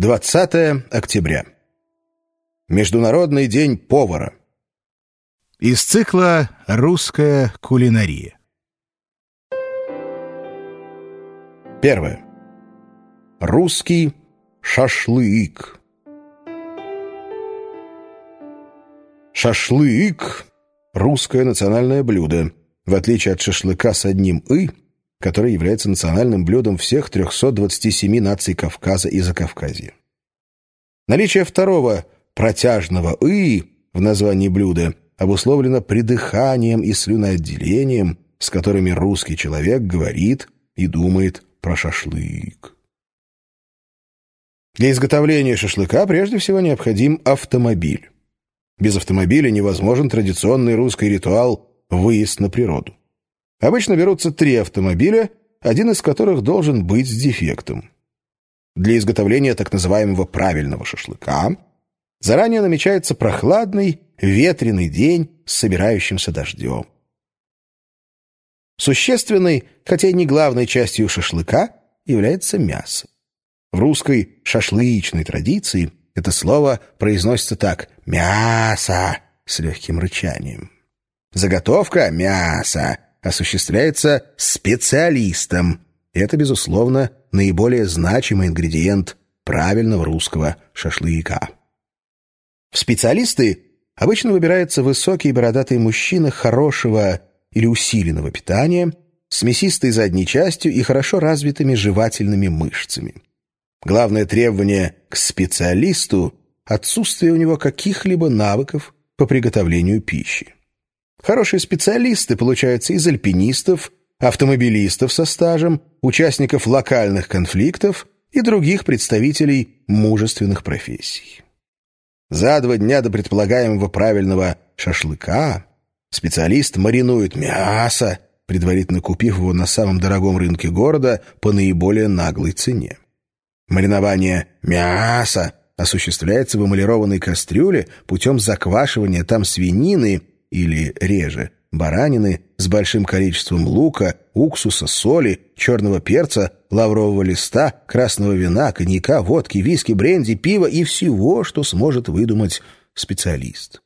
20 октября. Международный день повара. Из цикла «Русская кулинария». Первое. Русский шашлык. Шашлык – русское национальное блюдо. В отличие от шашлыка с одним «и», который является национальным блюдом всех 327 наций Кавказа и Закавказья. Наличие второго протяжного «и» в названии блюда обусловлено придыханием и слюноотделением, с которыми русский человек говорит и думает про шашлык. Для изготовления шашлыка прежде всего необходим автомобиль. Без автомобиля невозможен традиционный русский ритуал «выезд на природу». Обычно берутся три автомобиля, один из которых должен быть с дефектом. Для изготовления так называемого правильного шашлыка заранее намечается прохладный, ветреный день с собирающимся дождем. Существенной, хотя и не главной частью шашлыка, является мясо. В русской шашлычной традиции это слово произносится так «мясо» с легким рычанием. Заготовка мяса осуществляется специалистом. Это, безусловно, наиболее значимый ингредиент правильного русского шашлыка. В специалисты обычно выбирается высокий бородатый мужчина хорошего или усиленного питания, с мясистой задней частью и хорошо развитыми жевательными мышцами. Главное требование к специалисту – отсутствие у него каких-либо навыков по приготовлению пищи. Хорошие специалисты получаются из альпинистов, автомобилистов со стажем, участников локальных конфликтов и других представителей мужественных профессий. За два дня до предполагаемого правильного шашлыка специалист маринует мясо, предварительно купив его на самом дорогом рынке города по наиболее наглой цене. Маринование мяса осуществляется в эмалированной кастрюле путем заквашивания там свинины или реже, баранины с большим количеством лука, уксуса, соли, черного перца, лаврового листа, красного вина, коньяка, водки, виски, бренди, пива и всего, что сможет выдумать специалист.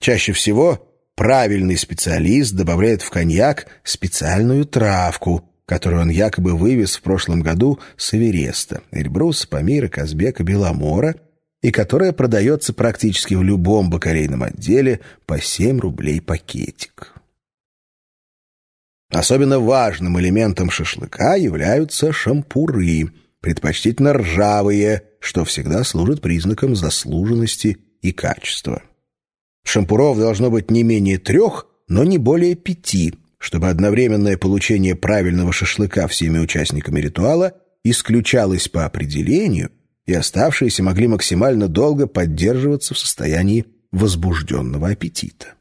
Чаще всего правильный специалист добавляет в коньяк специальную травку, которую он якобы вывез в прошлом году с Эвереста, Эльбруса, Памира, Казбека, Беломора – и которая продается практически в любом бакалейном отделе по 7 рублей пакетик. Особенно важным элементом шашлыка являются шампуры, предпочтительно ржавые, что всегда служит признаком заслуженности и качества. Шампуров должно быть не менее трех, но не более пяти, чтобы одновременное получение правильного шашлыка всеми участниками ритуала исключалось по определению – и оставшиеся могли максимально долго поддерживаться в состоянии возбужденного аппетита.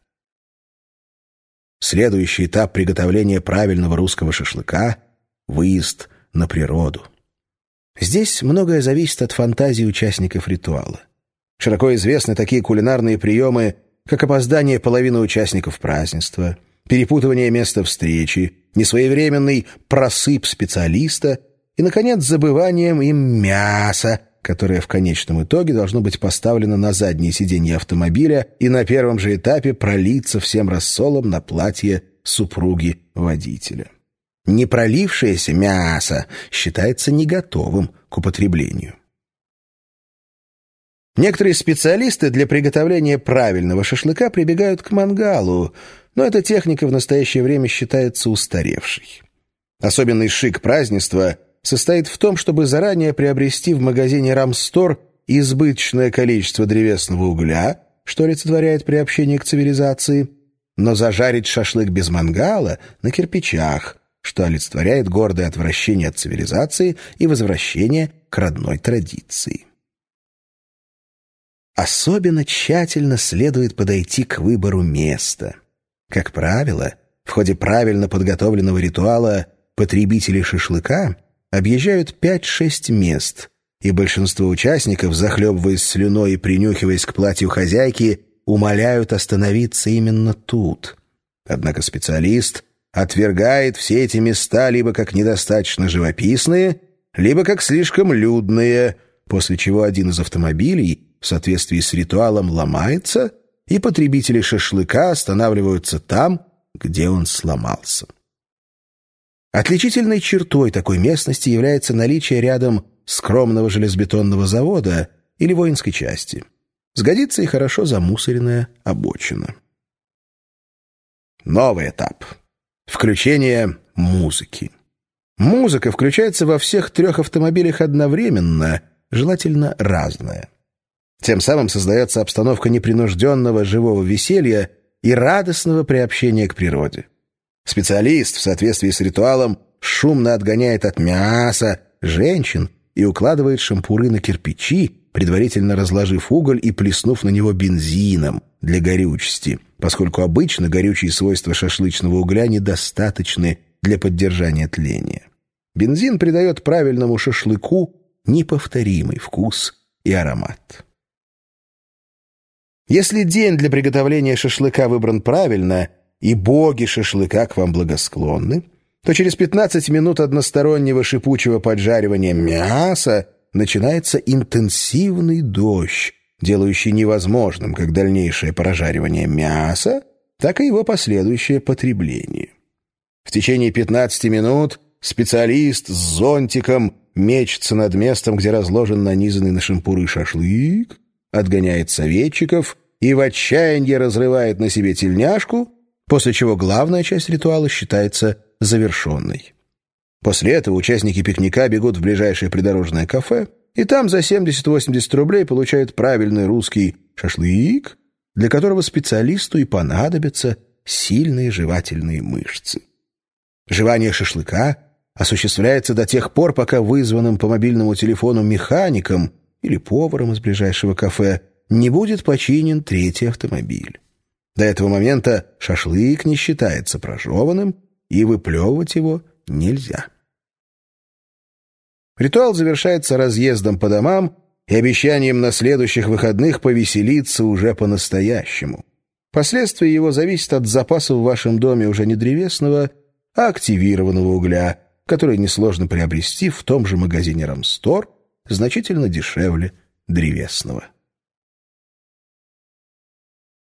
Следующий этап приготовления правильного русского шашлыка — выезд на природу. Здесь многое зависит от фантазии участников ритуала. Широко известны такие кулинарные приемы, как опоздание половины участников празднества, перепутывание места встречи, несвоевременный просып специалиста и, наконец, забыванием им мяса, которое в конечном итоге должно быть поставлено на заднее сиденье автомобиля и на первом же этапе пролиться всем рассолом на платье супруги водителя. Не пролившееся мясо считается не готовым к употреблению. Некоторые специалисты для приготовления правильного шашлыка прибегают к мангалу, но эта техника в настоящее время считается устаревшей. Особенный шик празднества состоит в том, чтобы заранее приобрести в магазине «Рамстор» избыточное количество древесного угля, что олицетворяет приобщение к цивилизации, но зажарить шашлык без мангала на кирпичах, что олицетворяет гордое отвращение от цивилизации и возвращение к родной традиции. Особенно тщательно следует подойти к выбору места. Как правило, в ходе правильно подготовленного ритуала потребители шашлыка объезжают 5-6 мест, и большинство участников, захлебываясь слюной и принюхиваясь к платью хозяйки, умоляют остановиться именно тут. Однако специалист отвергает все эти места либо как недостаточно живописные, либо как слишком людные, после чего один из автомобилей в соответствии с ритуалом ломается, и потребители шашлыка останавливаются там, где он сломался. Отличительной чертой такой местности является наличие рядом скромного железобетонного завода или воинской части. Сгодится и хорошо замусоренная обочина. Новый этап. Включение музыки. Музыка включается во всех трех автомобилях одновременно, желательно разная. Тем самым создается обстановка непринужденного живого веселья и радостного приобщения к природе. Специалист в соответствии с ритуалом шумно отгоняет от мяса женщин и укладывает шампуры на кирпичи, предварительно разложив уголь и плеснув на него бензином для горючести, поскольку обычно горючие свойства шашлычного угля недостаточны для поддержания тления. Бензин придает правильному шашлыку неповторимый вкус и аромат. Если день для приготовления шашлыка выбран правильно, и боги шашлыка к вам благосклонны, то через 15 минут одностороннего шипучего поджаривания мяса начинается интенсивный дождь, делающий невозможным как дальнейшее прожаривание мяса, так и его последующее потребление. В течение 15 минут специалист с зонтиком мечется над местом, где разложен нанизанный на шампуры шашлык, отгоняет советчиков и в отчаянии разрывает на себе тельняшку, после чего главная часть ритуала считается завершенной. После этого участники пикника бегут в ближайшее придорожное кафе, и там за 70-80 рублей получают правильный русский шашлык, для которого специалисту и понадобятся сильные жевательные мышцы. Жевание шашлыка осуществляется до тех пор, пока вызванным по мобильному телефону механиком или поваром из ближайшего кафе не будет починен третий автомобиль. До этого момента шашлык не считается прожеванным, и выплевывать его нельзя. Ритуал завершается разъездом по домам и обещанием на следующих выходных повеселиться уже по-настоящему. Последствия его зависят от запасов в вашем доме уже не древесного, а активированного угля, который несложно приобрести в том же магазине «Рамстор», значительно дешевле древесного.